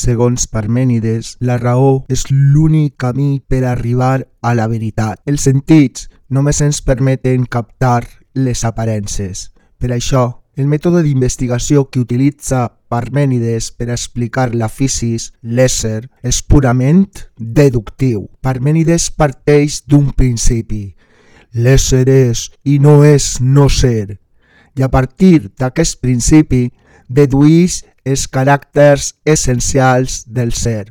segons Parmènides, la raó és l'únic camí per arribar a la veritat. Els sentits només ens permeten captar les aparences. Per això, el mètode d'investigació que utilitza Parmènides per explicar la fisis, l'ésser, és purament deductiu. Parmènides parteix d'un principi. L'ésser és i no és no ser. I a partir d'aquest principi deduís els caràcters essencials del ser.